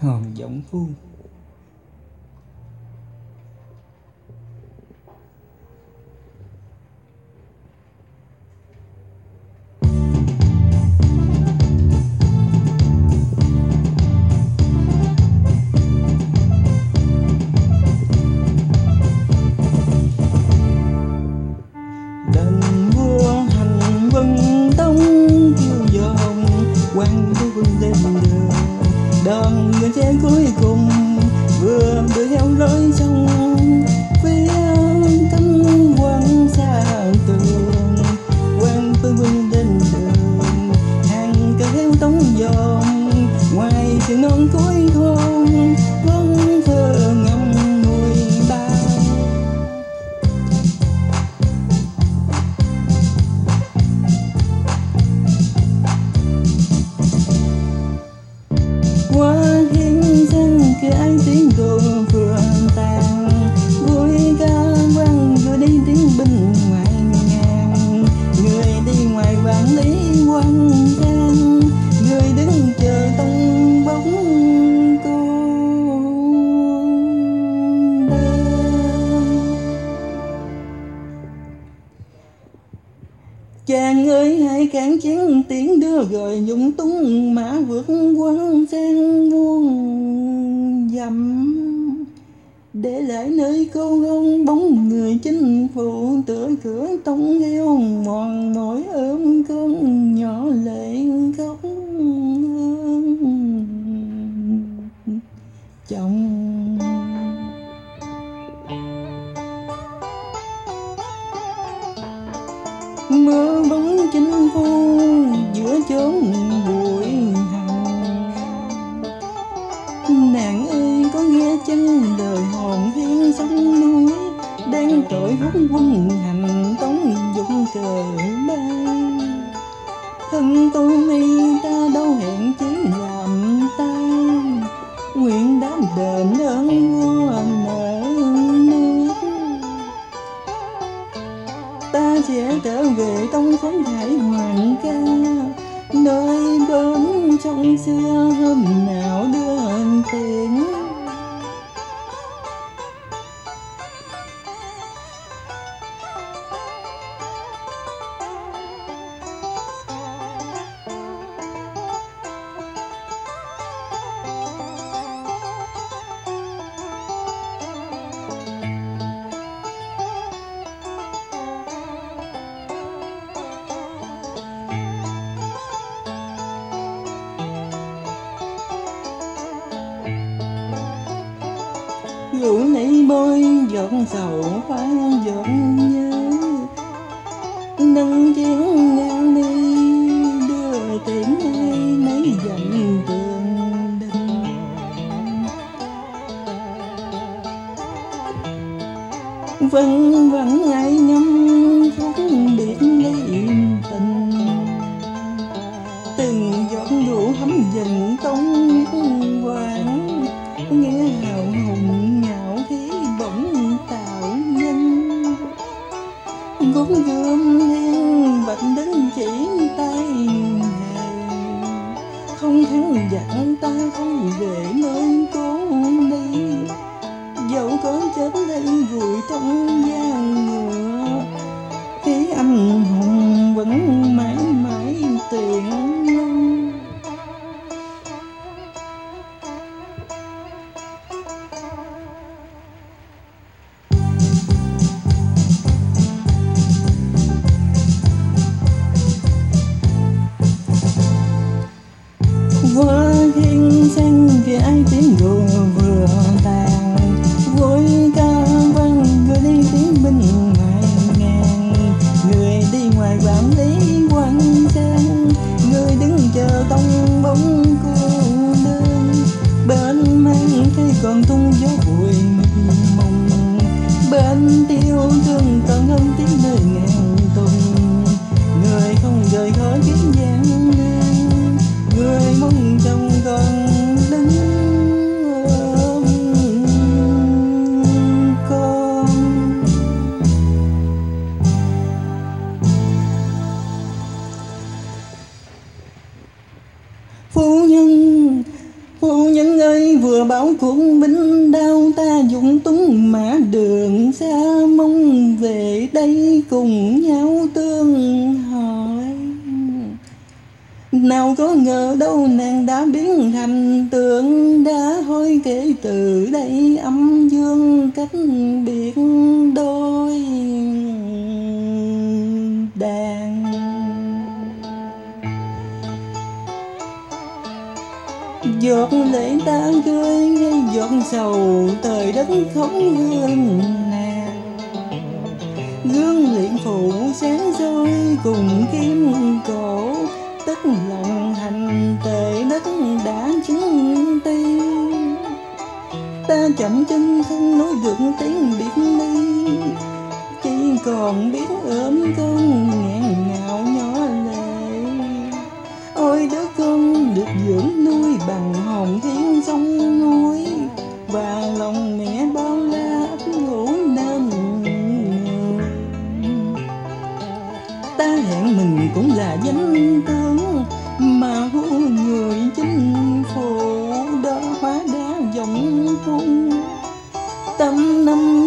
hòn giống phu. Đền vua hành vân tống kêu dòng quan egoico. Chàng ơi hãy cản chiến tiếng đưa rồi nhung tung mã vượt quân sang vuông dặm để lại nơi cô hương bóng người chinh phụ tựa cửa tông heo mòn mỏi ôm chốn bụi hồng nàng ơi, có nghe chân đời hồn hiên sông núi, đang trội hút quân hành tống dụng cờ bay. Thân tu mi ta đâu hẹn bến xưa hôm nào đưa tình lũ nấy bôi giọt sầu hoa giọt nhớ. Nâng chén ngang đi, đưa tiễn ai mấy dặm đường đình vân vẫn vâng, ai ngâm khúc biệt ly tình. Từng giọt rượu hấm dần tông quảng nghe hào hùng cũng gươm thiên bệnh đến chỉ tay không thắng giặc ta, không về nơi chốn đi. Dẫu có chết đây vùi trong gian còn tung gió bụi mông bên tiêu thương tận âm tiếng nơi Vâng, về đây cùng nhau tương hỏi. Nào có ngờ đâu nàng đã biến thành tượng, đã hôi kể từ đây âm dương cách biệt đôi đàn. Giọt lệ ta rơi giọt sầu trời đất không hương cùng kim cổ. Tất lòng hành tệ đất đã chứng tin ta chậm chân không nói được tiếng biệt ly. Chỉ còn biết ốm con ngàn ngào nhỏ lệ. Ôi đứa con được dưỡng nuôi bằng hồn thiên ta hẹn mình cũng là danh tướng mà hú người chính phủ đó hóa đá dòng cung tâm năm